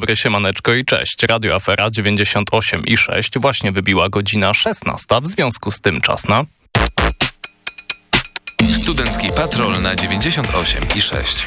dobry, siemaneczko i cześć. Radio Afera 98 i 6 właśnie wybiła godzina 16. W związku z tym czas na... Studencki Patrol na 98 i 6.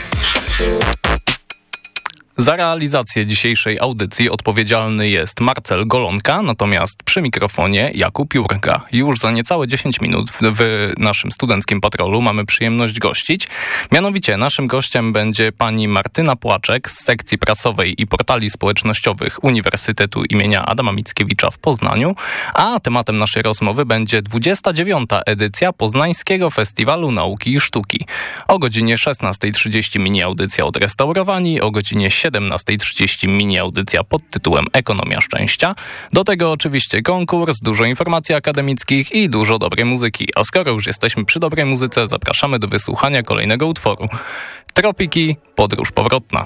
Za realizację dzisiejszej audycji odpowiedzialny jest Marcel Golonka, natomiast przy mikrofonie Jakub Jurga. Już za niecałe 10 minut w, w, naszym studenckim patrolu mamy przyjemność gościć. Mianowicie naszym gościem będzie pani Martyna Płaczek z sekcji prasowej i portali społecznościowych Uniwersytetu imienia Adama Mickiewicza w Poznaniu, a tematem naszej rozmowy będzie 29. edycja Poznańskiego Festiwalu Nauki i Sztuki. O godzinie 16.30 mini audycja odrestaurowani, o godzinie 17.30 mini audycja pod tytułem Ekonomia Szczęścia. Do tego oczywiście konkurs, dużo informacji akademickich i dużo dobrej muzyki. A skoro już jesteśmy przy dobrej muzyce, zapraszamy do wysłuchania kolejnego utworu. Tropiki, podróż powrotna.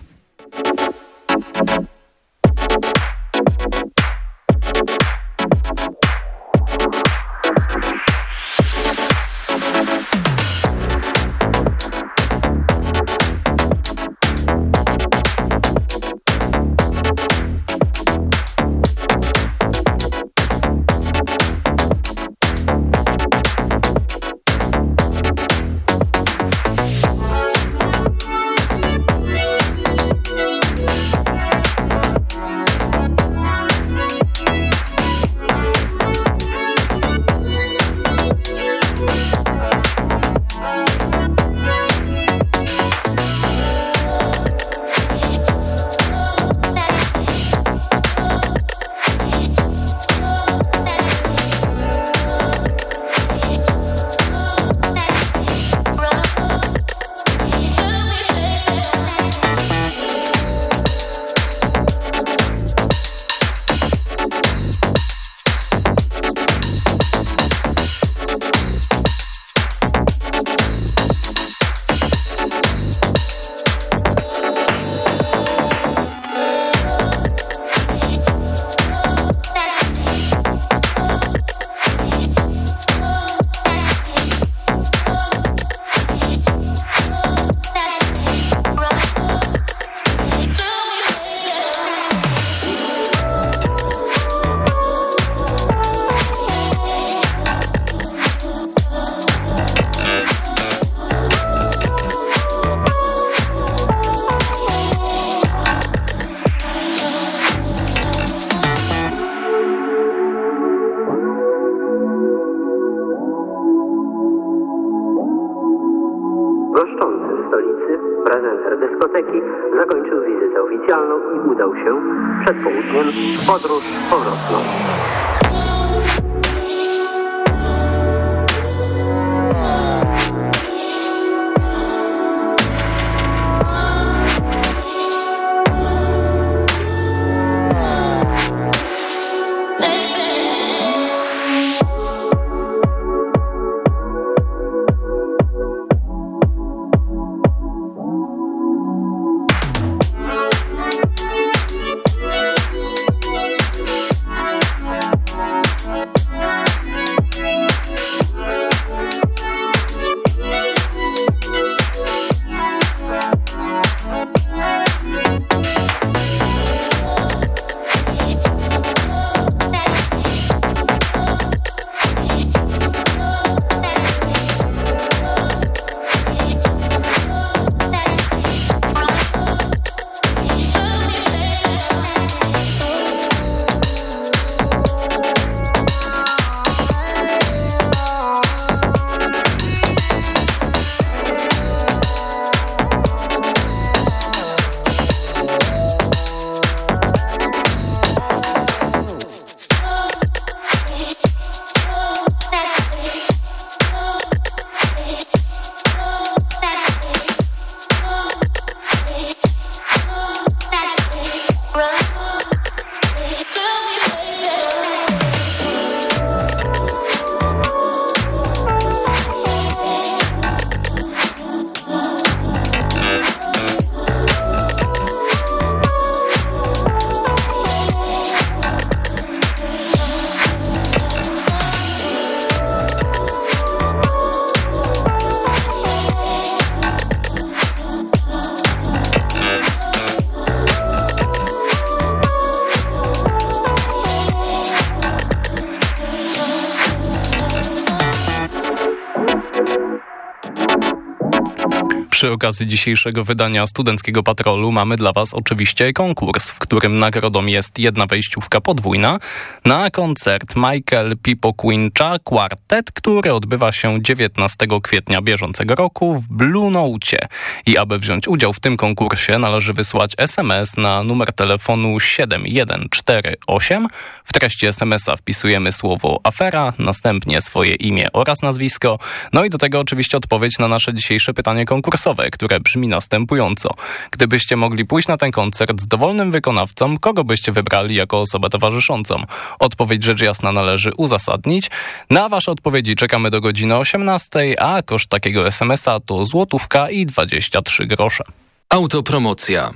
Przy okazji dzisiejszego wydania Studenckiego Patrolu mamy dla Was oczywiście konkurs, w którym nagrodą jest jedna wejściówka podwójna na koncert Michael Pipo Quincha Quartet, który odbywa się 19 kwietnia bieżącego roku w Blue Note. I aby wziąć udział w tym konkursie należy wysłać SMS na numer telefonu 7148. W treści SMS-a wpisujemy słowo afera, następnie swoje imię oraz nazwisko, no i do tego oczywiście odpowiedź na nasze dzisiejsze pytanie konkursowe, które brzmi następująco. Gdybyście mogli pójść na ten koncert z dowolnym wykonawcą, kogo byście wybrali jako osobę towarzyszącą? Odpowiedź rzecz jasna należy uzasadnić. Na wasze odpowiedzi czekamy do godziny 18, a koszt takiego SMS-a to złotówka i 23 grosze. Autopromocja.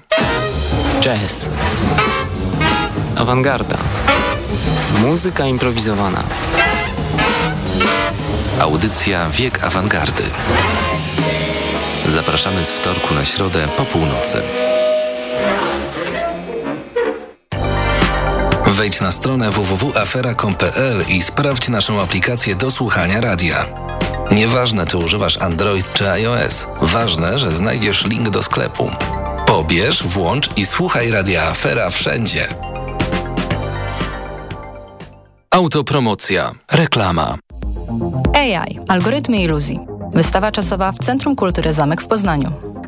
Jazz. Awangarda. Muzyka improwizowana. Audycja Wiek Awangardy. Zapraszamy z wtorku na środę po północy. Wejdź na stronę www.afera.com.pl i sprawdź naszą aplikację do słuchania radia. Nieważne, czy używasz Android czy iOS, ważne, że znajdziesz link do sklepu. Pobierz, włącz i słuchaj radia Afera wszędzie. Autopromocja. Reklama. AI. Algorytmy iluzji. Wystawa czasowa w Centrum Kultury Zamek w Poznaniu.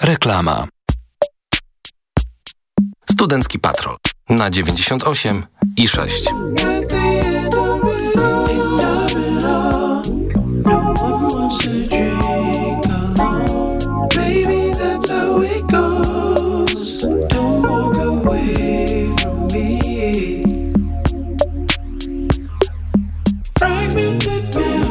Reklama. Studencki Patrol na 98 i 6. Sentences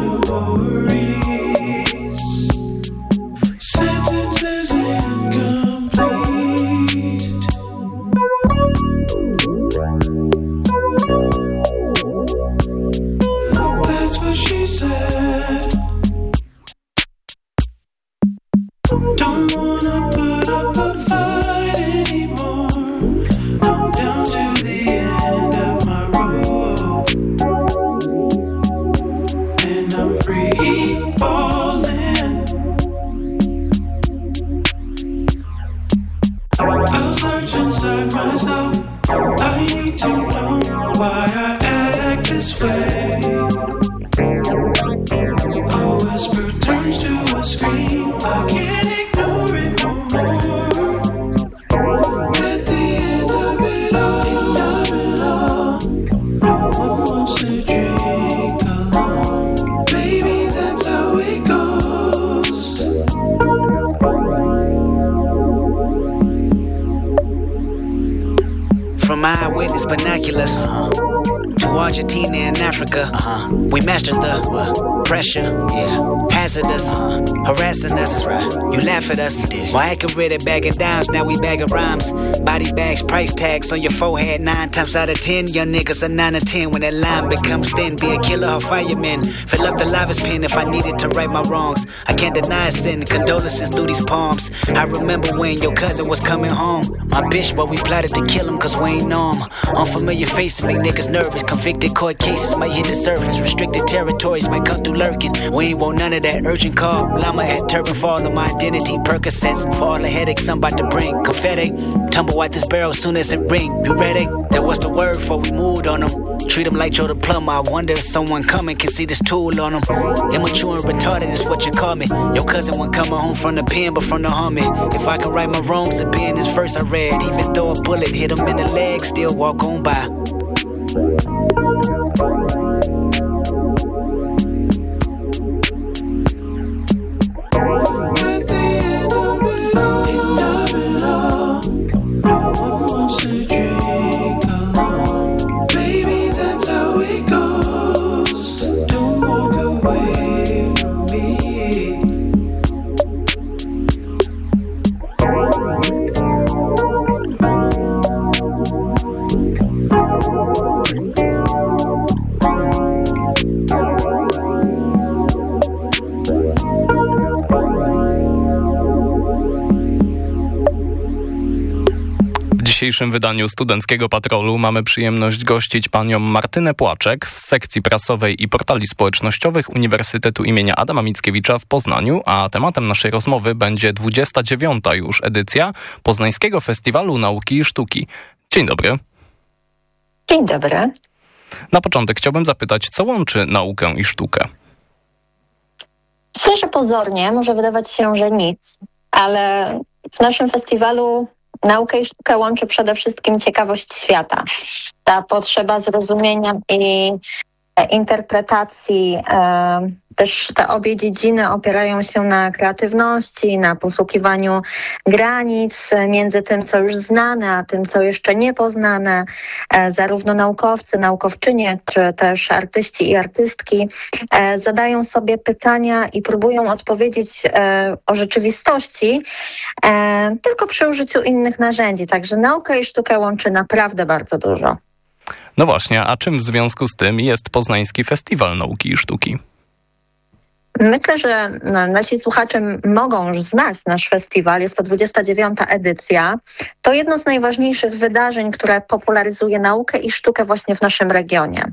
At us. Why I can read it bagging dimes, now we bagging rhymes. Body bags, price tags on your forehead. Nine times out of ten, young niggas are nine or ten. When that line becomes thin, be a killer or fireman. Fill up the livest pen if I needed to right my wrongs. I can't deny sin. Condolences through these palms. I remember when your cousin was coming home. My bitch, but we plotted to kill him cause we ain't know him. Unfamiliar faces make niggas nervous. Convicted court cases might hit the surface. Restricted territories might come through lurking. We ain't want none of that urgent call. Llama at turban fall on my identity. Percocets for all the headaches I'm about to bring. Confetti, tumble out this barrel soon as it ring. You ready? That was the word before we moved on them. Treat them like Joe the plumber. I wonder if someone coming can see this tool on them. Immature and retarded is what you call me. Your cousin won't coming home from the pen, but from the army. If I can right my wrongs, the pen is first I read. Even throw a bullet hit him in the leg, still walk on by. Dzisiejszym wydaniu Studenckiego Patrolu mamy przyjemność gościć panią Martynę Płaczek z sekcji prasowej i portali społecznościowych Uniwersytetu imienia Adama Mickiewicza w Poznaniu, a tematem naszej rozmowy będzie 29. już edycja Poznańskiego Festiwalu Nauki i Sztuki. Dzień dobry. Dzień dobry. Na początek chciałbym zapytać, co łączy naukę i sztukę? Myślę, że pozornie może wydawać się, że nic, ale w naszym festiwalu naukę i sztukę łączy przede wszystkim ciekawość świata. Ta potrzeba zrozumienia i interpretacji. Też te obie dziedziny opierają się na kreatywności, na poszukiwaniu granic między tym, co już znane, a tym, co jeszcze niepoznane. E, Zarówno naukowcy, naukowczynie, czy też artyści i artystki e, zadają sobie pytania i próbują odpowiedzieć e, o rzeczywistości, tylko przy użyciu innych narzędzi. Także naukę i sztukę łączy naprawdę bardzo dużo. No właśnie, a czym w związku z tym jest Poznański Festiwal Nauki i Sztuki? Myślę, że nasi słuchacze mogą już znać nasz festiwal. Jest to 29. edycja. To jedno z najważniejszych wydarzeń, które popularyzuje naukę i sztukę właśnie w naszym regionie.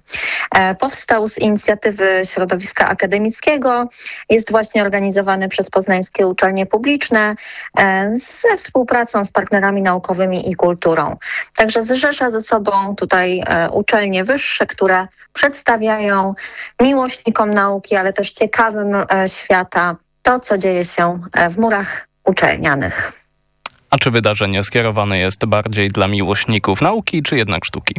E, powstał z inicjatywy środowiska akademickiego. Jest właśnie organizowany przez poznańskie uczelnie publiczne e, ze współpracą z partnerami naukowymi i kulturą. Także zrzesza ze sobą tutaj e, uczelnie wyższe, które przedstawiają miłośnikom nauki, ale też ciekawym świata to, co dzieje się e, w murach uczelnianych. A czy wydarzenie skierowane jest bardziej dla miłośników nauki, czy jednak sztuki?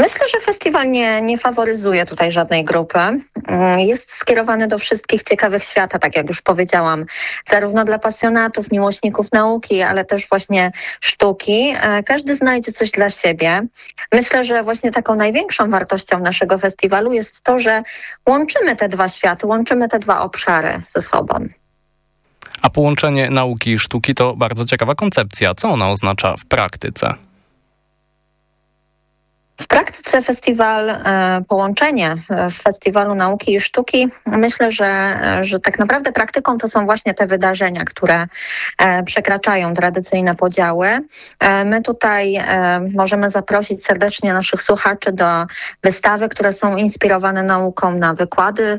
Myślę, że festiwal nie, nie faworyzuje tutaj żadnej grupy. Mm, Jest skierowany do wszystkich ciekawych świata, tak jak już powiedziałam, zarówno dla pasjonatów, miłośników nauki, ale też właśnie sztuki. E, Każdy znajdzie coś dla siebie. Myślę, że właśnie taką największą wartością naszego festiwalu jest to, że łączymy te dwa światy, łączymy te dwa obszary ze sobą. A połączenie nauki i sztuki to bardzo ciekawa koncepcja. Co ona oznacza w praktyce? W praktyce festiwal, e, połączenie e, w Festiwalu Nauki i Sztuki, myślę, że, e, że tak naprawdę praktyką to są właśnie te wydarzenia, które przekraczają tradycyjne podziały. My tutaj możemy zaprosić serdecznie naszych słuchaczy do wystawy, które są inspirowane nauką, na wykłady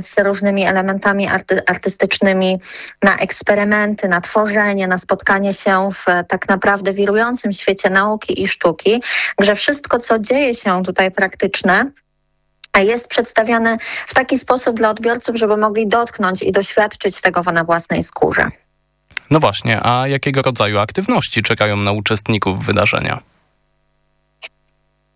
z różnymi elementami arty, artystycznymi, na eksperymenty, na tworzenie, na spotkanie się w tak naprawdę wirującym świecie nauki i sztuki, że wszystko, co dzieje się tutaj praktyczne, jest przedstawiane w taki sposób dla odbiorców, żeby mogli dotknąć i doświadczyć tego na własnej skórze. No właśnie, a jakiego rodzaju aktywności czekają na uczestników wydarzenia?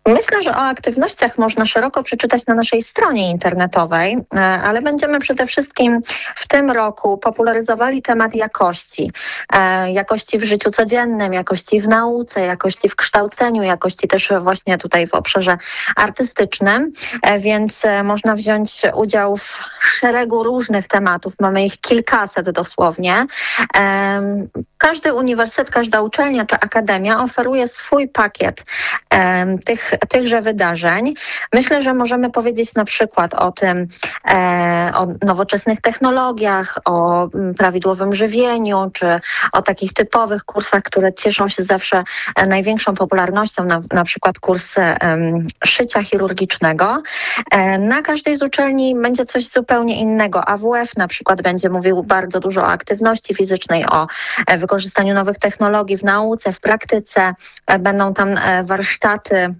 Myślę, że o aktywnościach można szeroko przeczytać na naszej stronie internetowej, e, ale będziemy przede wszystkim w tym roku popularyzowali temat jakości. E, Jakości w życiu codziennym, jakości w nauce, jakości w kształceniu, jakości też właśnie tutaj w obszarze artystycznym, E, więc można wziąć udział w szeregu różnych tematów. Mamy ich kilkaset dosłownie. Każdy uniwersytet, każda uczelnia czy akademia oferuje swój pakiet em, tych, tychże wydarzeń. Myślę, że możemy powiedzieć na przykład o tym, e, o nowoczesnych technologiach, o mm, prawidłowym żywieniu, czy o takich typowych kursach, które cieszą się zawsze e, największą popularnością, na, na przykład kursy em, szycia chirurgicznego. E, Na każdej z uczelni będzie coś zupełnie innego. AWF na przykład będzie mówił bardzo dużo o aktywności fizycznej, o e, wykorzystaniu nowych technologii w nauce, w praktyce. E, Będą tam e, warsztaty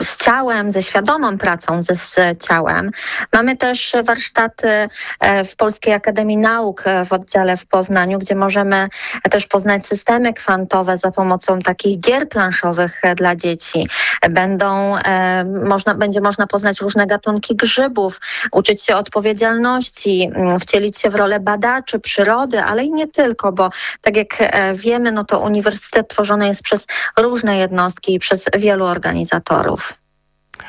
z ciałem, ze świadomą pracą ze, z ciałem. Mamy też warsztaty e, w Polskiej Akademii Nauk e, w oddziale w Poznaniu, gdzie możemy też poznać systemy kwantowe za pomocą takich gier planszowych e, dla dzieci. Będą, e, można, będzie można poznać różne gatunki grzybów, uczyć się odpowiedzialności, mm, wcielić się w rolę badaczy przyrody, ale i nie tylko, bo tak jak e, wiemy, no to uniwersytet tworzony jest przez różne jednostki i przez wielu organizatorów.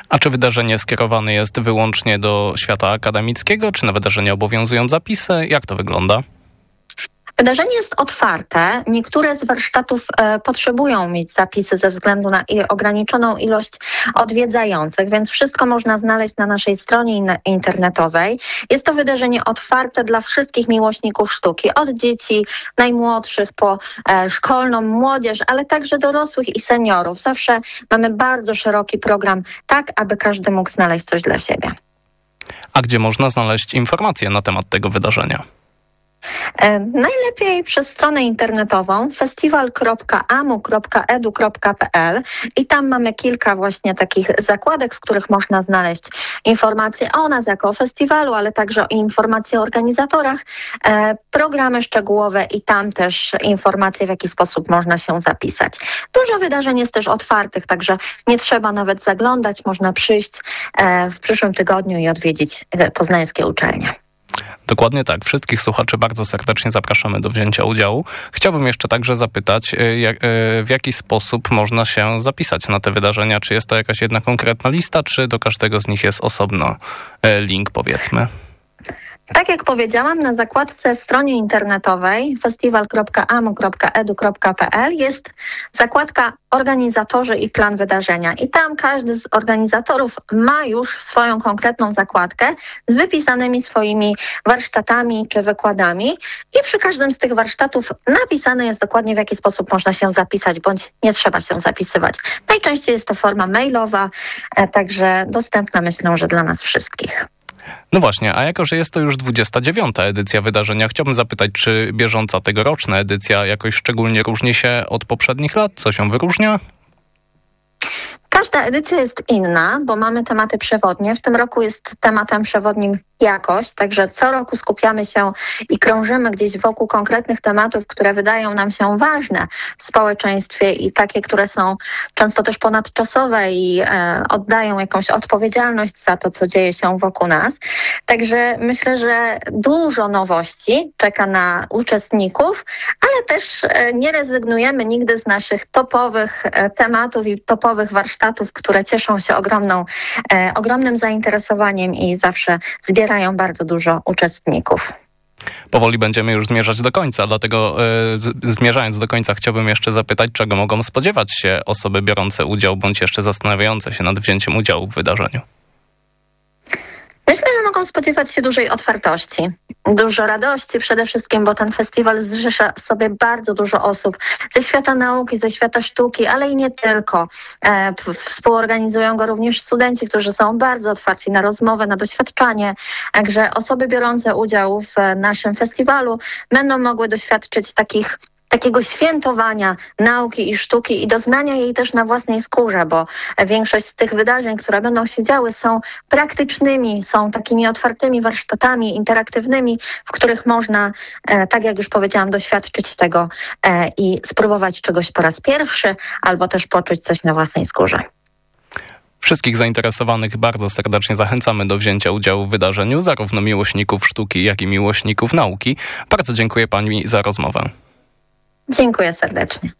A czy wydarzenie skierowane jest wyłącznie do świata akademickiego, czy na wydarzenie obowiązują zapisy? Jak to wygląda? Wydarzenie jest otwarte. Niektóre z warsztatów e, potrzebują mieć zapisy ze względu na ograniczoną ilość odwiedzających, więc wszystko można znaleźć na naszej stronie in- internetowej. Jest to wydarzenie otwarte dla wszystkich miłośników sztuki, od dzieci najmłodszych po e, szkolną młodzież, ale także dorosłych i seniorów. Zawsze mamy bardzo szeroki program, tak aby każdy mógł znaleźć coś dla siebie. A gdzie można znaleźć informacje na temat tego wydarzenia? E, Najlepiej przez stronę internetową festiwal.amu.edu.pl i tam mamy kilka właśnie takich zakładek, w których można znaleźć informacje o nas jako o festiwalu, ale także informacje o organizatorach, e, programy szczegółowe i tam też informacje, w jaki sposób można się zapisać. Dużo wydarzeń jest też otwartych, także nie trzeba nawet zaglądać, można przyjść e, w przyszłym tygodniu i odwiedzić poznańskie uczelnie. Dokładnie tak. Wszystkich słuchaczy bardzo serdecznie zapraszamy do wzięcia udziału. Chciałbym jeszcze także zapytać, y, jak, y, w jaki sposób można się zapisać na te wydarzenia? Czy jest to jakaś jedna konkretna lista, czy do każdego z nich jest osobno y, link, powiedzmy? Tak jak powiedziałam, na zakładce stronie internetowej festiwal.amu.edu.pl jest zakładka organizatorzy i plan wydarzenia. I tam każdy z organizatorów ma już swoją konkretną zakładkę z wypisanymi swoimi warsztatami czy wykładami. I przy każdym z tych warsztatów napisane jest dokładnie w jaki sposób można się zapisać, bądź nie trzeba się zapisywać. Najczęściej jest to forma mailowa, e, także dostępna myślę, że dla nas wszystkich. No właśnie, a jako, że jest to już 29. edycja wydarzenia, chciałbym zapytać, czy bieżąca tegoroczna edycja jakoś szczególnie różni się od poprzednich lat? Co się wyróżnia? Każda edycja jest inna, bo mamy tematy przewodnie. W tym roku jest tematem przewodnim jakość, także co roku skupiamy się i krążymy gdzieś wokół konkretnych tematów, które wydają nam się ważne w społeczeństwie i takie, które są często też ponadczasowe i e, oddają jakąś odpowiedzialność za to, co dzieje się wokół nas. Także myślę, że dużo nowości czeka na uczestników, ale też e, nie rezygnujemy nigdy z naszych topowych e, tematów i topowych warsztatów, które cieszą się ogromną, e, ogromnym zainteresowaniem i zawsze zbierają bardzo dużo uczestników. Powoli będziemy już zmierzać do końca, dlatego z- zmierzając do końca chciałbym jeszcze zapytać, czego mogą spodziewać się osoby biorące udział, bądź jeszcze zastanawiające się nad wzięciem udziału w wydarzeniu. Myślę, że mogą spodziewać się dużej otwartości, dużo radości przede wszystkim, bo ten festiwal zrzesza w sobie bardzo dużo osób ze świata nauki, ze świata sztuki, ale i nie tylko. E, współorganizują go również studenci, którzy są bardzo otwarci na rozmowę, na doświadczanie. Także osoby biorące udział w e, naszym festiwalu będą mogły doświadczyć takich takiego świętowania nauki i sztuki i doznania jej też na własnej skórze, bo większość z tych wydarzeń, które będą się działy, są praktycznymi, są takimi otwartymi warsztatami interaktywnymi, w których można, e, tak jak już powiedziałam, doświadczyć tego e, i spróbować czegoś po raz pierwszy, albo też poczuć coś na własnej skórze. Wszystkich zainteresowanych bardzo serdecznie zachęcamy do wzięcia udziału w wydarzeniu, zarówno miłośników sztuki, jak i miłośników nauki. Bardzo dziękuję Pani za rozmowę. Dziękuję serdecznie.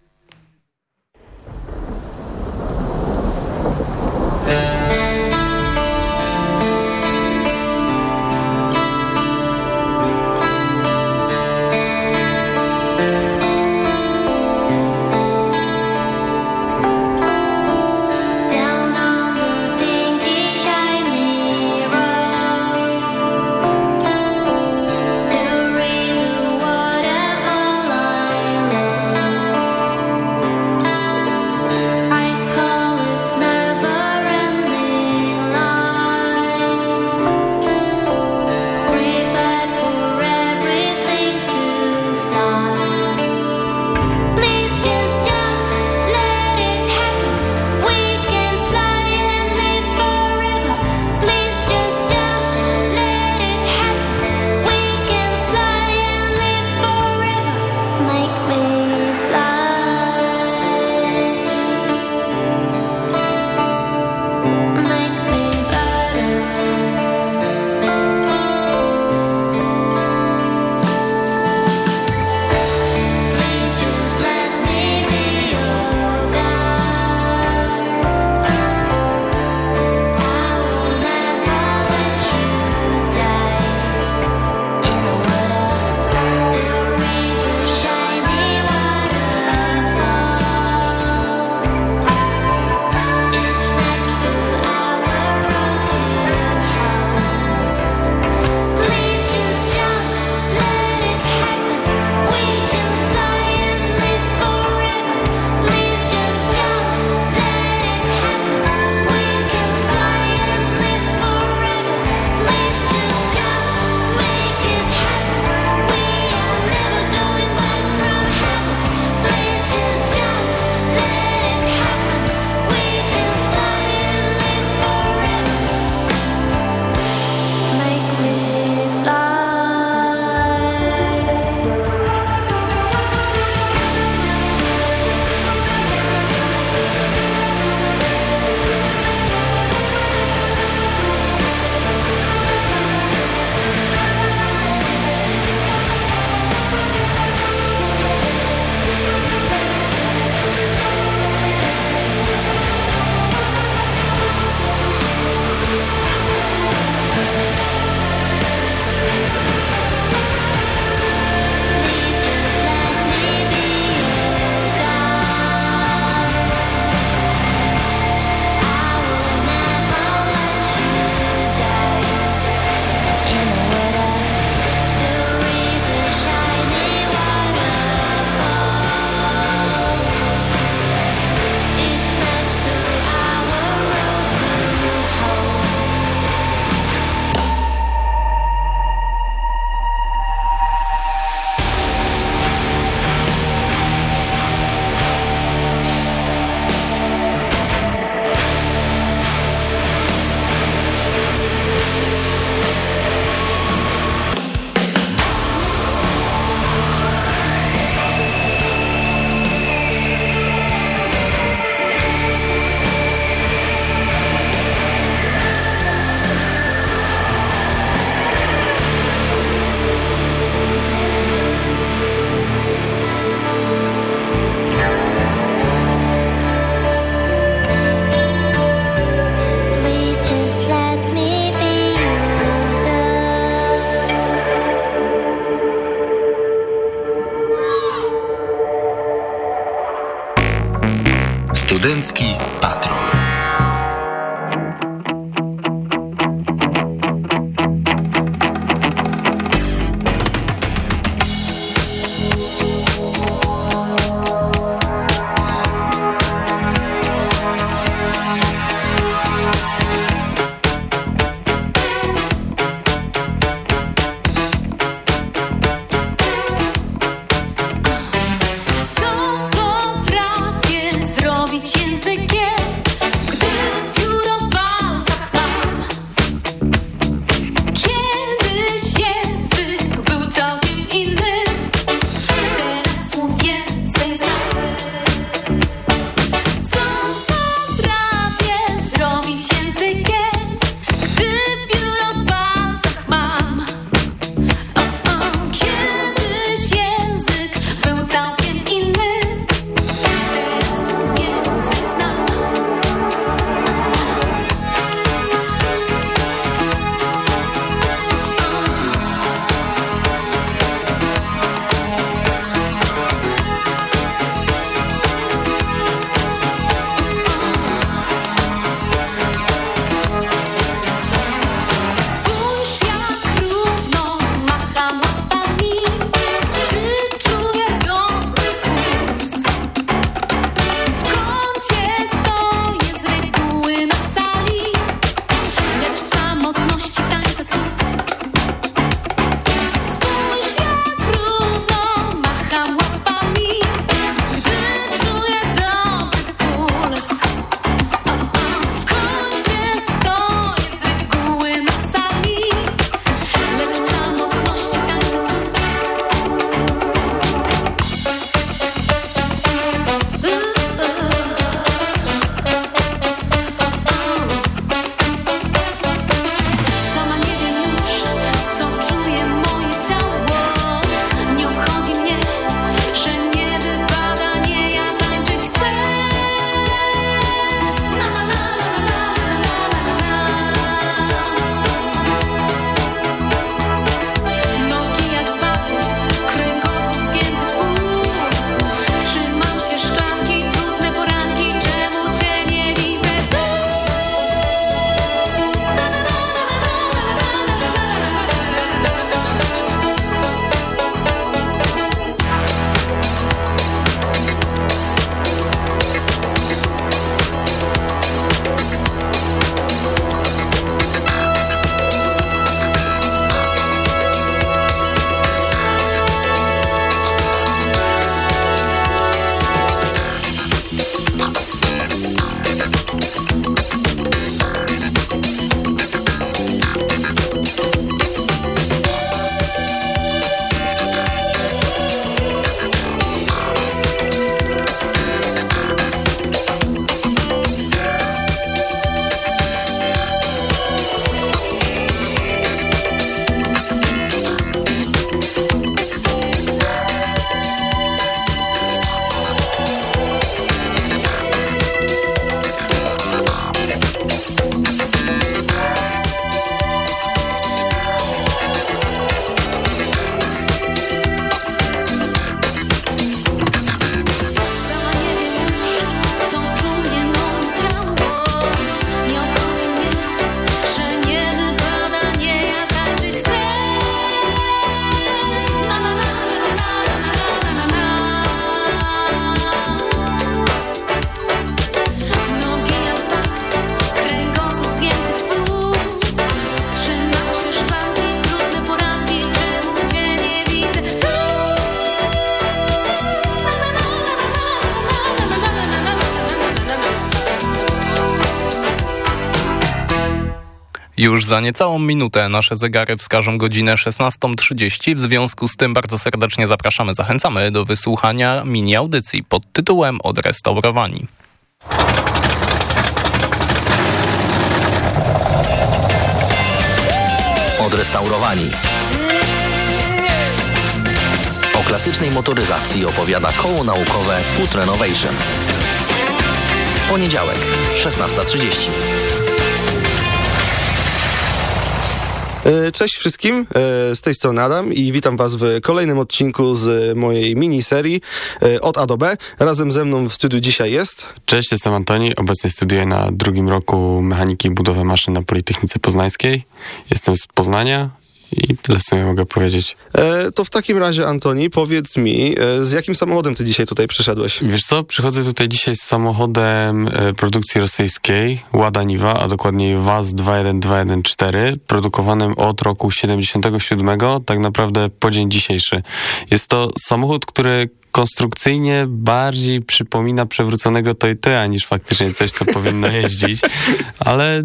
Studencki Już za niecałą minutę nasze zegary wskażą godzinę 16.30. W związku z tym bardzo serdecznie zapraszamy, zachęcamy do wysłuchania mini audycji pod tytułem Odrestaurowani. Odrestaurowani. O klasycznej motoryzacji opowiada koło naukowe Put Renovation. Poniedziałek, 16.30. Cześć wszystkim, e, z tej strony Adam i witam Was w kolejnym odcinku z mojej miniserii e, od A do B. Razem ze mną w studiu dzisiaj jest... Cześć, jestem Antoni. Obecnie studiuję na drugim roku mechaniki i budowy maszyn na Politechnice Poznańskiej. Jestem z Poznania i tyle w sumie mogę powiedzieć. E, To w takim razie, Antoni, powiedz mi, e, z jakim samochodem Ty dzisiaj tutaj przyszedłeś? Wiesz co, przychodzę tutaj dzisiaj z samochodem e, produkcji rosyjskiej Łada Niwa, a dokładniej WAZ 21214, produkowanym od roku 77, tak naprawdę po dzień dzisiejszy. Jest to samochód, który konstrukcyjnie bardziej przypomina przewróconego Toyota niż faktycznie coś, co powinno jeździć, ale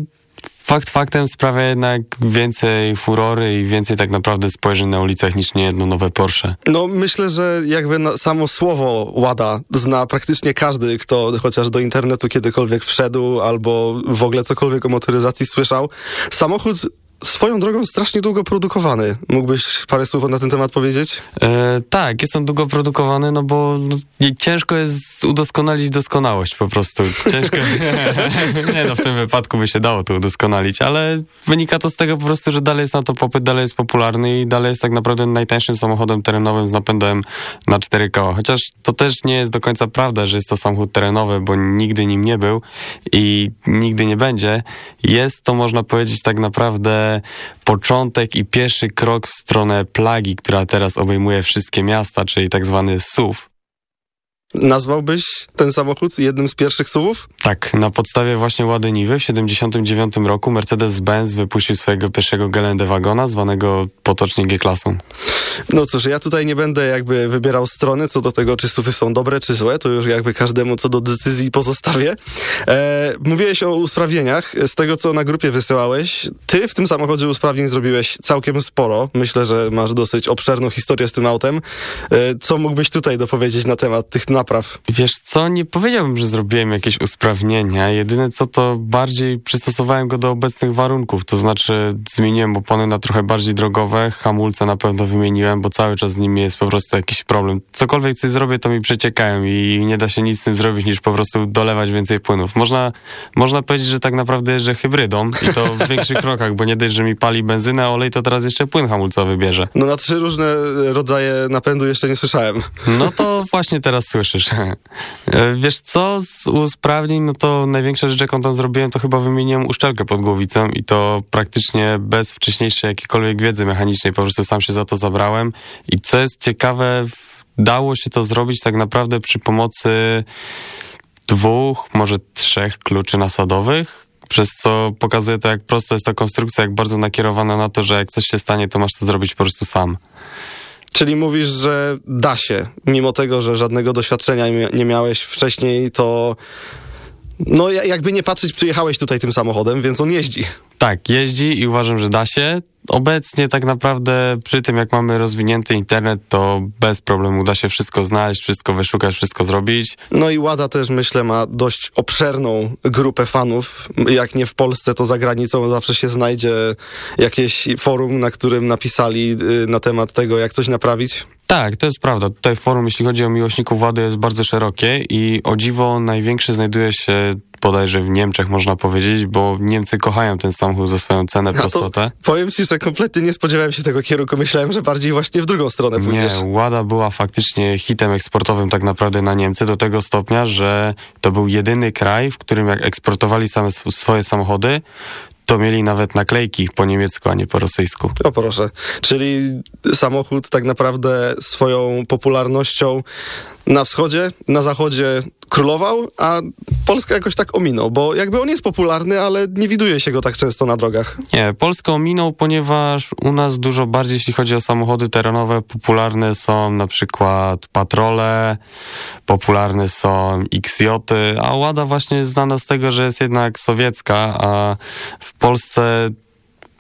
Fakt faktem sprawia jednak więcej furory i więcej tak naprawdę spojrzeń na ulicach niż niejedno nowe Porsche. No myślę, że jakby na, samo słowo Łada zna praktycznie każdy, kto chociaż do internetu kiedykolwiek wszedł albo w ogóle cokolwiek o motoryzacji słyszał. Samochód swoją drogą strasznie długo produkowany. Mógłbyś parę słów na ten temat powiedzieć? E, tak, jest on długo produkowany, no bo no, ciężko jest udoskonalić doskonałość po prostu. Ciężko. nie no, w tym wypadku by się dało to udoskonalić, ale wynika to z tego po prostu, że dalej jest na to popyt, dalej jest popularny i dalej jest tak naprawdę najtańszym samochodem terenowym z napędem na cztery koła. Chociaż to też nie jest do końca prawda, że jest to samochód terenowy, bo nigdy nim nie był i nigdy nie będzie. Jest to, można powiedzieć, tak naprawdę początek i pierwszy krok w stronę plagi, która teraz obejmuje wszystkie miasta, czyli tak zwany SUV. Nazwałbyś ten samochód jednym z pierwszych suwów? Tak, na podstawie właśnie Łady Niwy w 79 roku Mercedes-Benz wypuścił swojego pierwszego Gelände-wagona, zwanego potocznie G-klasą. No cóż, ja tutaj nie będę jakby wybierał strony co do tego, czy suwy są dobre, czy złe, to już jakby każdemu co do decyzji pozostawię. E, mówiłeś o usprawnieniach. Z tego, co na grupie wysyłałeś, ty w tym samochodzie usprawnień zrobiłeś całkiem sporo. Myślę, że masz dosyć obszerną historię z tym autem. E, co mógłbyś tutaj dopowiedzieć na temat tych napraw? Wiesz co, nie powiedziałbym, że zrobiłem jakieś usprawnienia. Jedyne co to bardziej przystosowałem go do obecnych warunków. To znaczy zmieniłem opony na trochę bardziej drogowe, hamulce na pewno wymieniłem, bo cały czas z nimi jest po prostu jakiś problem. Cokolwiek coś zrobię, to mi przeciekają i nie da się nic z tym zrobić, niż po prostu dolewać więcej płynów. Można, można powiedzieć, że tak naprawdę jeżdżę hybrydą i to w większych krokach, bo nie dość, że mi pali benzynę, olej, to teraz jeszcze płyn hamulcowy bierze. No na trzy różne rodzaje napędu jeszcze nie słyszałem. No to właśnie teraz słyszysz. E, Wiesz co, z usprawnień, no to największa rzecz, jaką tam zrobiłem, to chyba wymieniłem uszczelkę pod głowicą i to praktycznie bez wcześniejszej jakiejkolwiek wiedzy mechanicznej, po prostu sam się za to zabrałem. I co jest ciekawe, dało się to zrobić tak naprawdę przy pomocy dwóch, może trzech kluczy nasadowych, przez co pokazuje to, jak prosta jest ta konstrukcja, jak bardzo nakierowana na to, że jak coś się stanie, to masz to zrobić po prostu sam. Czyli mówisz, że da się, mimo tego, że żadnego doświadczenia nie- miałeś wcześniej, to no ja- jakby nie patrzeć, przyjechałeś tutaj tym samochodem, więc on jeździ. Tak, jeździ i uważam, że da się. Obecnie tak naprawdę przy tym, jak mamy rozwinięty internet, to bez problemu da się wszystko znaleźć, wszystko wyszukać, wszystko zrobić. No i Łada też myślę ma dość obszerną grupę fanów. Jak nie w Polsce, to za granicą zawsze się znajdzie jakieś forum, na którym napisali y, na temat tego, jak coś naprawić. Tak, to jest prawda. Tutaj forum, jeśli chodzi o miłośników Łady, jest bardzo szerokie i o dziwo największe znajduje się bodajże w Niemczech, można powiedzieć, bo Niemcy kochają ten samochód za swoją cenę, to prostotę. powiem ci, że kompletnie nie spodziewałem się tego kierunku. Myślałem, że bardziej właśnie w drugą stronę Nie, pójdziesz. Łada była faktycznie hitem eksportowym tak naprawdę na Niemcy do tego stopnia, że to był jedyny kraj, w którym jak eksportowali same sw- swoje samochody, to mieli nawet naklejki po niemiecku, a nie po rosyjsku. O proszę. Czyli samochód tak naprawdę swoją popularnością na wschodzie, na zachodzie królował, a Polska jakoś tak ominął, bo jakby on jest popularny, ale nie widuje się go tak często na drogach. Nie, Polskę ominął, ponieważ u nas dużo bardziej, jeśli chodzi o samochody terenowe, popularne są na przykład patrole, popularne są XJ, a Łada właśnie jest znana z tego, że jest jednak sowiecka, a w Polsce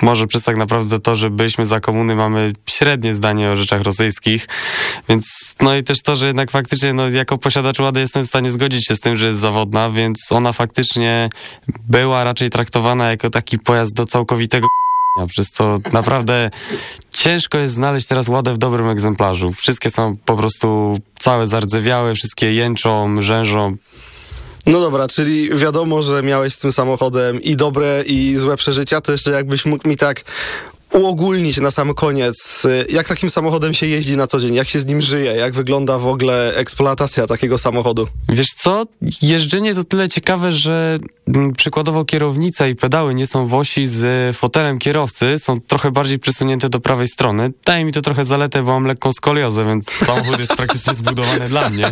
może przez tak naprawdę to, że byliśmy za komuny, mamy średnie zdanie o rzeczach rosyjskich, więc no i też to, że jednak faktycznie no, jako posiadacz Łady jestem w stanie zgodzić się z tym, że jest zawodna, więc ona faktycznie była raczej traktowana jako taki pojazd do całkowitego przez co naprawdę ciężko jest znaleźć teraz ładę w dobrym egzemplarzu. Wszystkie są po prostu całe zardzewiałe, wszystkie jęczą, rzężą. No dobra, czyli wiadomo, że miałeś z tym samochodem i dobre, i złe przeżycia, to jeszcze jakbyś mógł mi tak uogólnić na sam koniec, y, jak takim samochodem się jeździ na co dzień, jak się z nim żyje, jak wygląda w ogóle eksploatacja takiego samochodu? Wiesz co? Jeżdżenie jest o tyle ciekawe, że mm, przykładowo kierownica i pedały nie są w osi z fotelem kierowcy, są trochę bardziej przesunięte do prawej strony. Daje mi to trochę zaletę, bo mam lekką skoliozę, więc samochód jest praktycznie zbudowany dla mnie.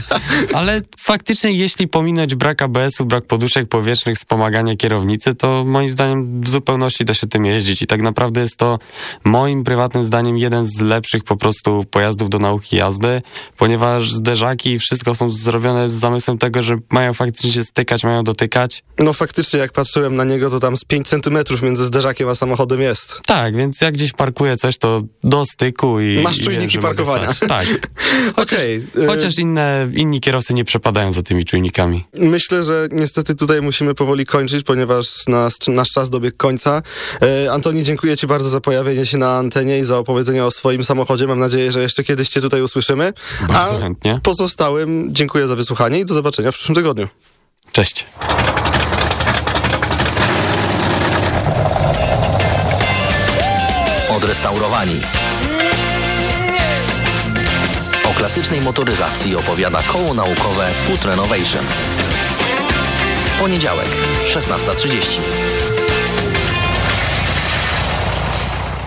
Ale faktycznie, jeśli pominąć brak ABS-u, brak poduszek powietrznych, wspomagania kierownicy, to moim zdaniem w zupełności da się tym jeździć. I tak naprawdę jest to moim prywatnym zdaniem jeden z lepszych po prostu pojazdów do nauki jazdy, ponieważ zderzaki i wszystko są zrobione z zamysłem tego, że mają faktycznie się stykać, mają dotykać. No faktycznie, jak patrzyłem na niego, to tam z 5 centymetrów między zderzakiem a samochodem jest. Tak, więc jak gdzieś parkuję coś, to do styku i... Masz i czujniki mogę parkowania. Tak. Chociaż, Okej, y- chociaż inne, inni kierowcy nie przepadają za tymi czujnikami. Myślę, że niestety tutaj musimy powoli kończyć, ponieważ nasz, nasz czas dobiegł końca. E, Antoni, dziękuję Ci bardzo za pojawienie się na antenie i za opowiedzenie o swoim samochodzie. Mam nadzieję, że jeszcze kiedyś Cię tutaj usłyszymy. Bardzo A chętnie. pozostałym dziękuję za wysłuchanie i do zobaczenia w przyszłym tygodniu. Cześć. Odrestaurowani. O klasycznej motoryzacji opowiada koło naukowe Put Renovation. Poniedziałek, 16.30.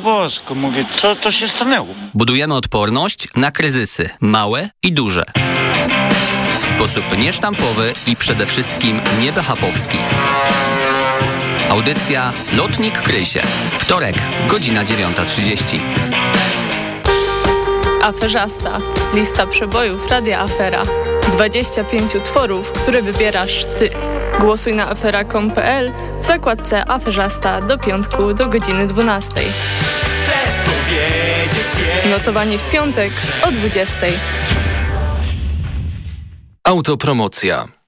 Bosko, mówię, co to się stanęło? Budujemy odporność na kryzysy, małe i duże. W sposób niesztampowy i przede wszystkim niebehapowski. Audycja Lotnik kryj się. Wtorek, godzina 9.30. Aferzasta. Lista przebojów Radia Afera. 25 utworów, które wybierasz ty. Głosuj na afera.com.pl w zakładce Aferzasta do piątku do godziny 12. Notowanie w piątek o 20. Autopromocja.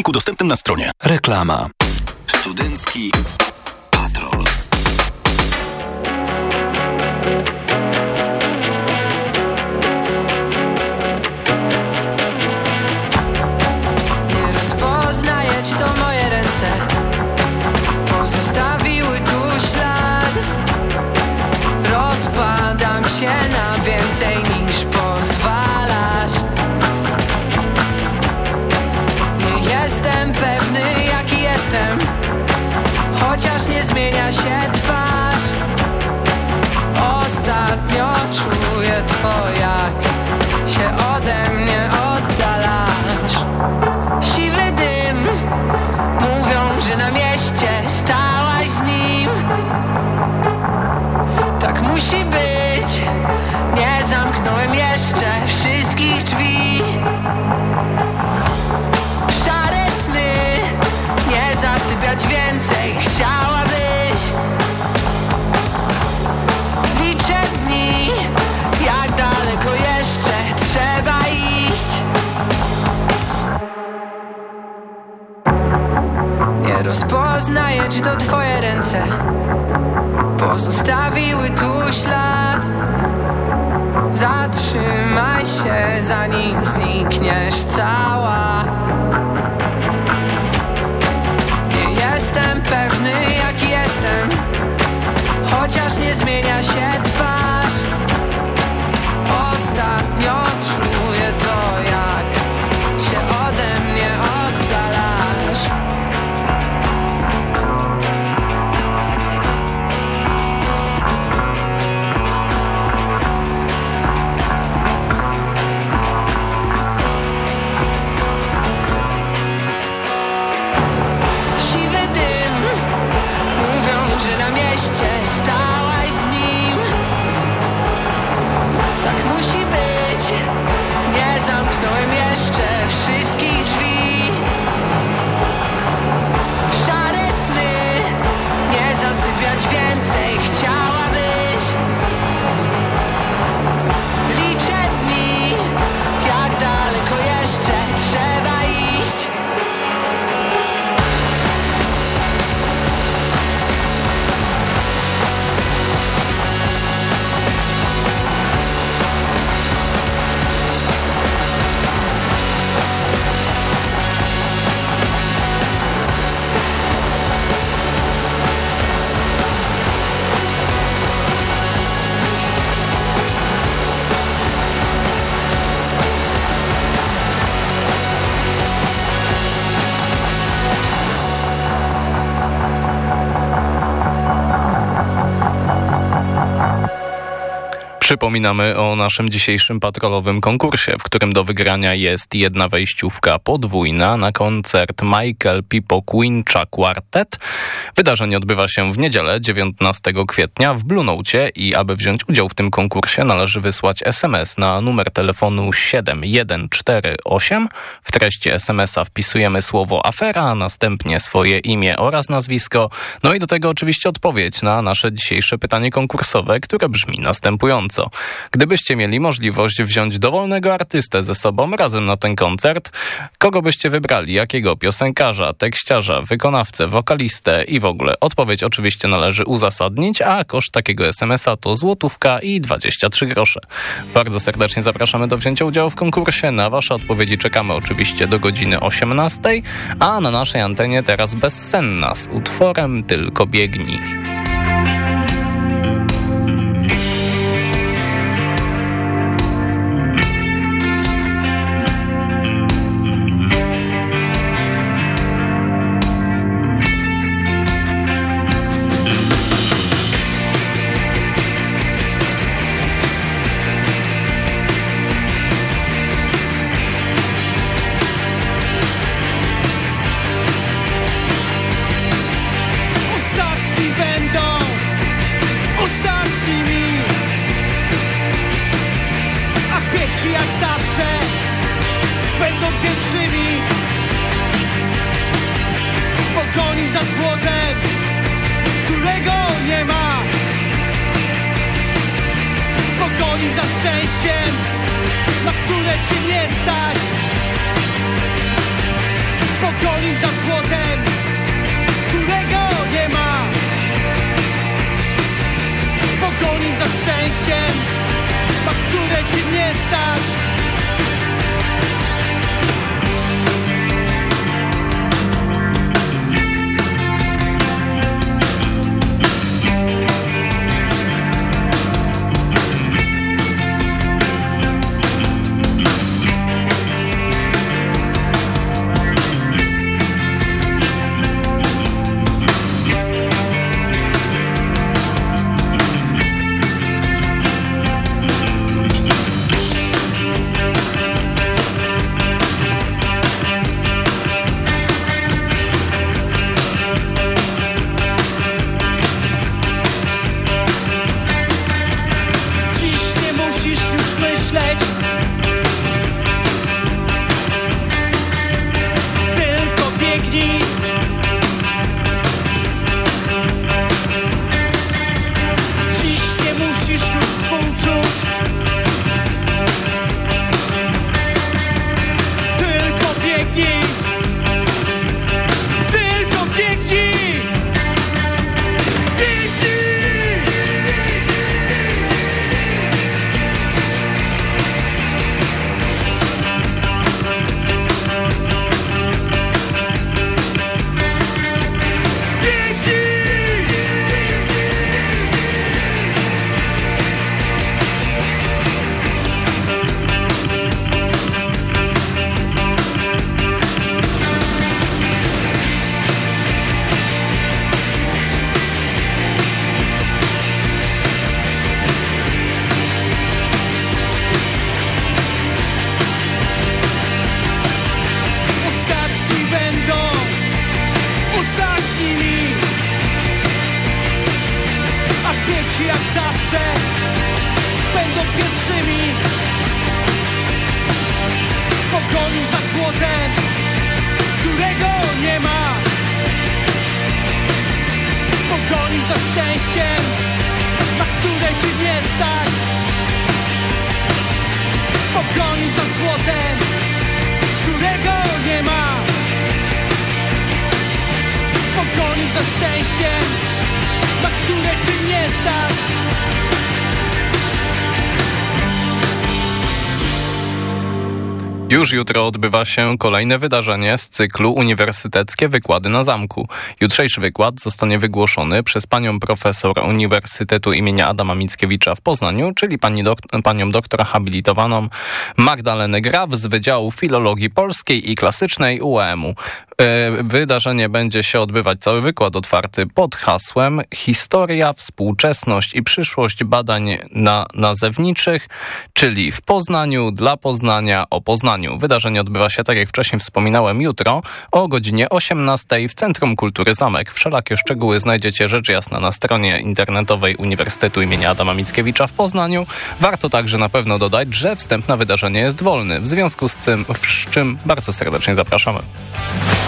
cenniku dostępnym na stronie. Reklama. Studencki nie rozpoznaję, czy to twoje ręce Pozostawiły tu ślad. Zatrzymaj się, zanim znikniesz cała. Nie jestem pewny, jaki jestem Chociaż nie zmienia się twarz. Ostatnio Przypominamy o naszym dzisiejszym patrolowym konkursie, w którym do wygrania jest jedna wejściówka podwójna na koncert Michael Pipo Quincha Quartet. Wydarzenie odbywa się w niedzielę 19 kwietnia w Blue Note i aby wziąć udział w tym konkursie należy wysłać SMS na numer telefonu 7148. W treści SMS-a wpisujemy słowo afera, następnie swoje imię oraz nazwisko. No i do tego oczywiście odpowiedź na nasze dzisiejsze pytanie konkursowe, które brzmi następująco. Gdybyście mieli możliwość wziąć dowolnego artystę ze sobą razem na ten koncert, kogo byście wybrali? Jakiego piosenkarza, tekściarza, wykonawcę, wokalistę i w ogóle? Odpowiedź oczywiście należy uzasadnić, a koszt takiego SMS-a to złotówka i 23 grosze. Bardzo serdecznie zapraszamy do wzięcia udziału w konkursie. Na wasze odpowiedzi czekamy oczywiście do godziny 18, a na naszej antenie teraz bezsenna z utworem Tylko biegnij. W pogoni za złotem, którego nie ma. Pogoni za szczęściem, na które ci nie stać Już jutro odbywa się kolejne wydarzenie z cyklu Uniwersyteckie Wykłady na Zamku. Jutrzejszy wykład zostanie wygłoszony przez panią profesor Uniwersytetu imienia Adama Mickiewicza w Poznaniu, czyli pani panią doktora habilitowaną Magdalenę Graf z Wydziału Filologii Polskiej i Klasycznej UEM-u. E, Wydarzenie będzie się odbywać, cały wykład otwarty pod hasłem Historia, współczesność i przyszłość badań na, nazewniczych, czyli w Poznaniu, dla Poznania, o Poznaniu. Wydarzenie odbywa się, tak jak wcześniej wspominałem, jutro o godzinie 18 w Centrum Kultury Zamek. Wszelakie szczegóły znajdziecie rzecz jasna na stronie internetowej Uniwersytetu im. Adama Mickiewicza w Poznaniu. Warto także na pewno dodać, że wstęp na wydarzenie jest wolny, w związku z czym, z czym bardzo serdecznie zapraszamy.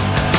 Bye.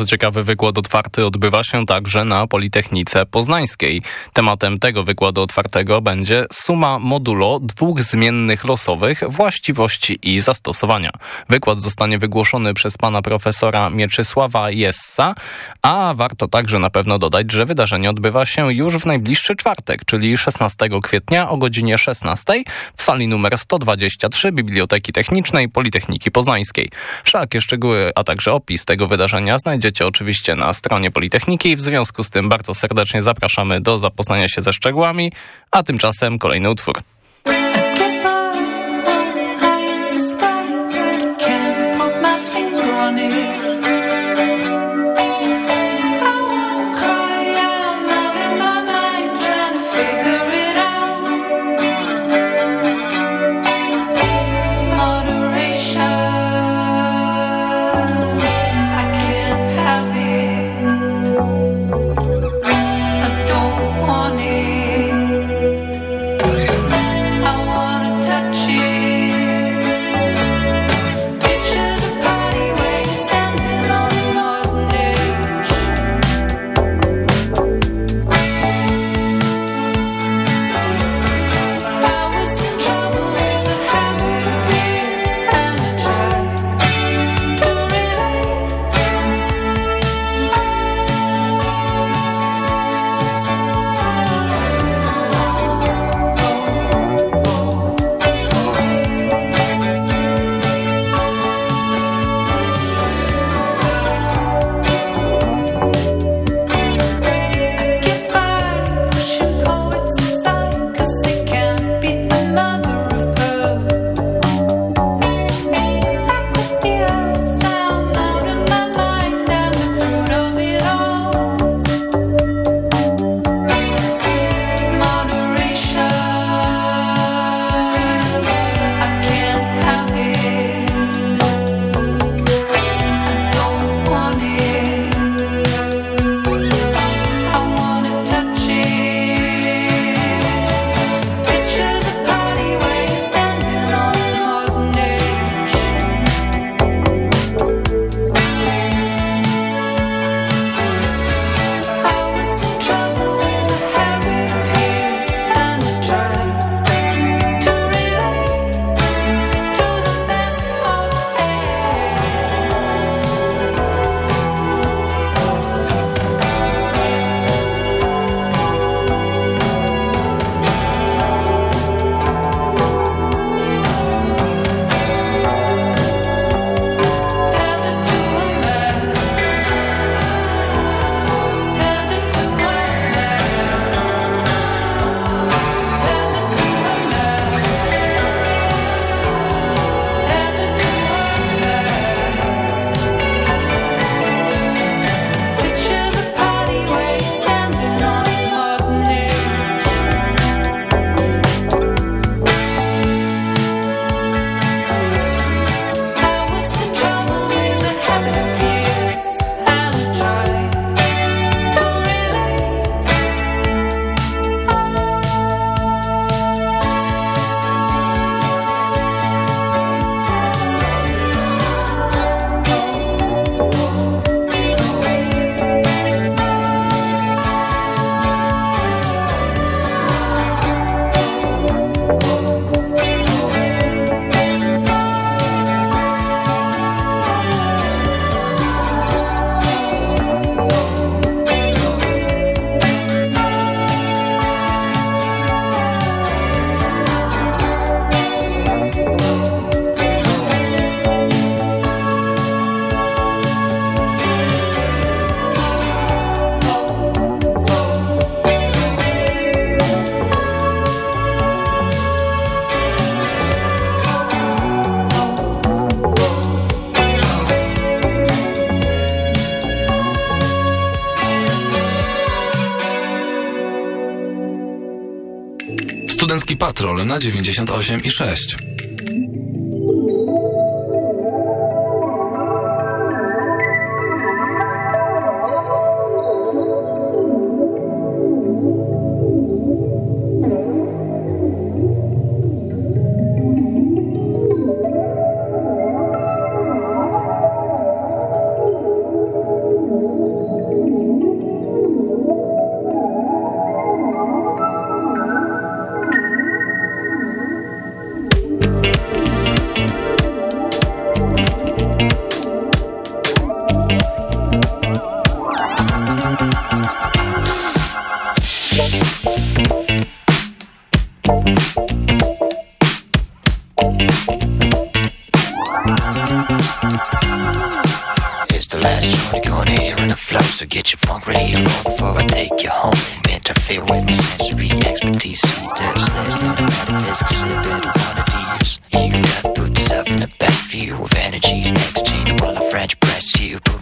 Bardzo ciekawy wykład otwarty odbywa się także na Politechnice Poznańskiej. Tematem tego wykładu otwartego będzie suma modulo dwóch zmiennych losowych, właściwości i zastosowania. Wykład zostanie wygłoszony przez pana profesora Mieczysława Jessa, a warto także na pewno dodać, że wydarzenie odbywa się już w najbliższy czwartek, czyli 16 kwietnia o godzinie 16 w sali numer 123 Biblioteki Technicznej Politechniki Poznańskiej. Wszelkie szczegóły, a także opis tego wydarzenia znajdziecie oczywiście na stronie Politechniki. W związku z tym bardzo serdecznie zapraszamy do zapoznania się ze szczegółami, a tymczasem kolejny utwór. na 98,6.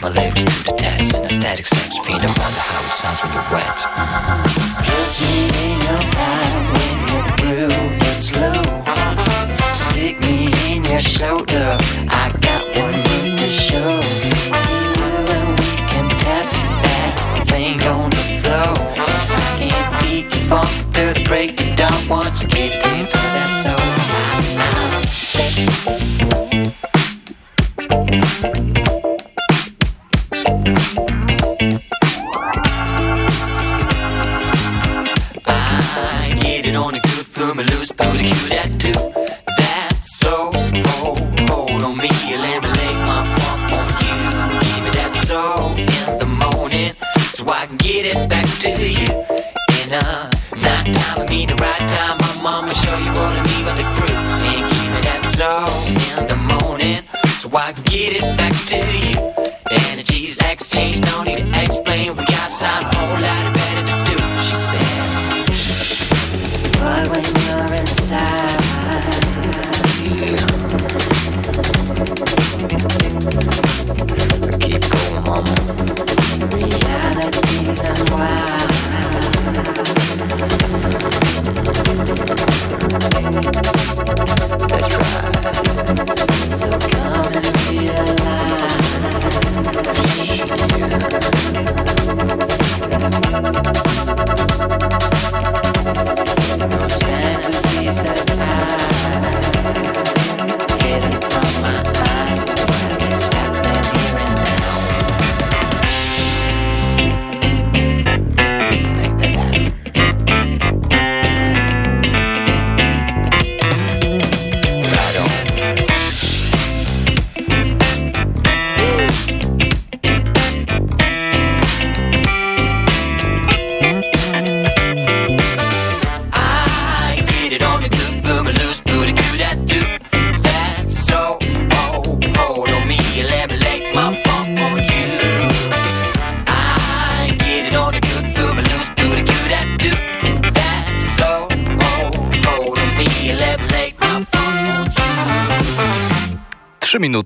my lyrics to the test. An aesthetic sex fiend, I wonder how it sounds when you're wet. Stick me in your around when your groove gets low. Stick me in your shoulder.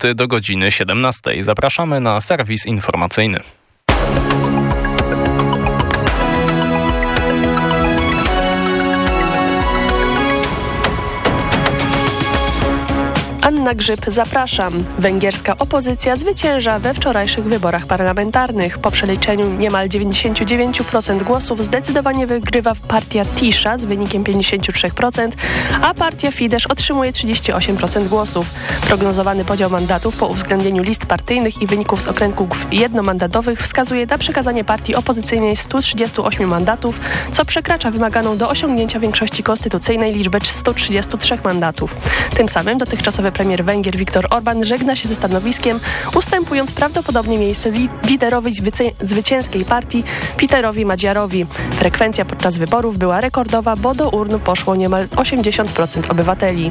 minuty do godziny 17. Zapraszamy na serwis informacyjny. Anna Grzyb, zapraszam. Węgierska opozycja zwycięża we wczorajszych wyborach parlamentarnych. Po przeliczeniu niemal 99% głosów zdecydowanie wygrywa partia Tisza z wynikiem 53%, a partia Fidesz otrzymuje 38% głosów. Prognozowany podział mandatów po uwzględnieniu list partyjnych i wyników z okręgów jednomandatowych wskazuje na przekazanie partii opozycyjnej 138 mandatów, co przekracza wymaganą do osiągnięcia większości konstytucyjnej liczbę 133 mandatów. Tym samym dotychczasowy premier premier Węgier Viktor Orban żegna się ze stanowiskiem, ustępując prawdopodobnie miejsce liderowej zwycięskiej partii Peterowi Madziarowi. Frekwencja podczas wyborów była rekordowa, bo do urn poszło niemal 80% obywateli.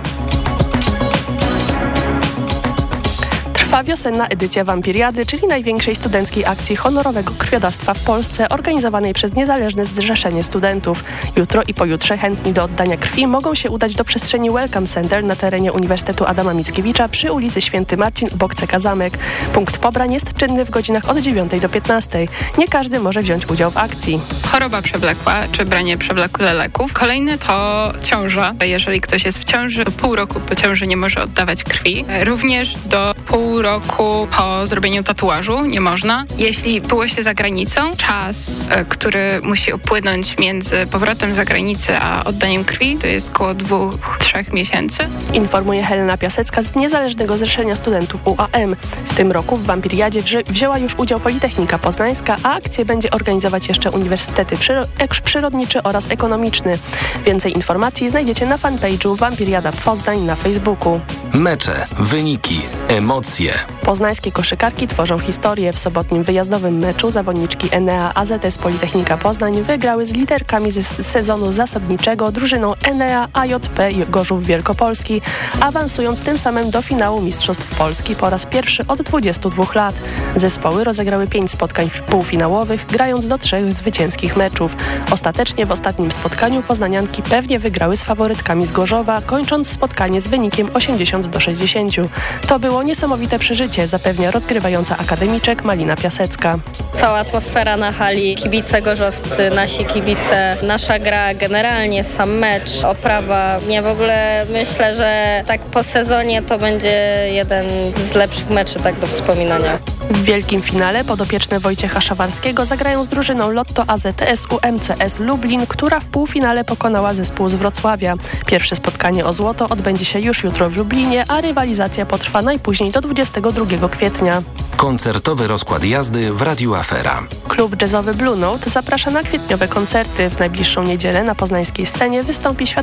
Trwa wiosenna edycja Wampiriady, czyli największej studenckiej akcji honorowego krwiodawstwa w Polsce, organizowanej przez Niezależne Zrzeszenie Studentów. Jutro i pojutrze chętni do oddania krwi mogą się udać do przestrzeni Welcome Center na terenie Uniwersytetu Adama Mickiewicza przy ulicy Święty Marcin obok CK Zamek. Punkt pobrań jest czynny w godzinach od 9 do 15. Nie każdy może wziąć udział w akcji. choroba przewlekła, czy branie przewlekłych leków. Kolejne to ciąża. Jeżeli ktoś jest w ciąży, do pół roku po ciąży nie może oddawać krwi. Również do pół roku po zrobieniu tatuażu nie można. Jeśli było się za granicą, czas, e, który musi upłynąć między powrotem z zagranicy a oddaniem krwi, to jest około dwóch, trzech miesięcy. Informuje Helena Piasecka z Niezależnego Zrzeszenia Studentów UAM. W tym roku w Wampiriadzie wzi- wzięła już udział Politechnika Poznańska, a akcję będzie organizować jeszcze Uniwersytety Przyro- Przyrodniczy oraz Ekonomiczny. Więcej informacji znajdziecie na fanpage'u Wampiriada Poznań na Facebooku. Mecze, wyniki, emocje. Poznańskie koszykarki tworzą historię. W sobotnim wyjazdowym meczu zawodniczki Enea AZS Politechnika Poznań wygrały z liderkami ze sezonu zasadniczego drużyną Enea AJP Gorzów Wielkopolski, awansując tym samym do finału Mistrzostw Polski po raz pierwszy od 22 lat. Zespoły rozegrały pięć spotkań półfinałowych, grając do trzech zwycięskich meczów. Ostatecznie w ostatnim spotkaniu poznanianki pewnie wygrały z faworytkami z Gorzowa, kończąc spotkanie z wynikiem 80 do 60. To było niesamowite przeżycie, zapewnia rozgrywająca akademiczek Malina Piasecka. Cała atmosfera na hali, kibice gorzowscy, nasi kibice, nasza gra, generalnie sam mecz, oprawa. Ja w ogóle myślę, że tak po sezonie to będzie jeden z lepszych meczy tak do wspominania. W wielkim finale podopieczne Wojciecha Szawarskiego zagrają z drużyną Lotto AZS UMCS Lublin, która w półfinale pokonała zespół z Wrocławia. Pierwsze spotkanie o złoto odbędzie się już jutro w Lublinie, a rywalizacja potrwa najpóźniej do 22 kwietnia. Koncertowy rozkład jazdy w Radiu Afera. Klub jazzowy Blue Note zaprasza na kwietniowe koncerty. W najbliższą niedzielę na poznańskiej scenie wystąpi światowy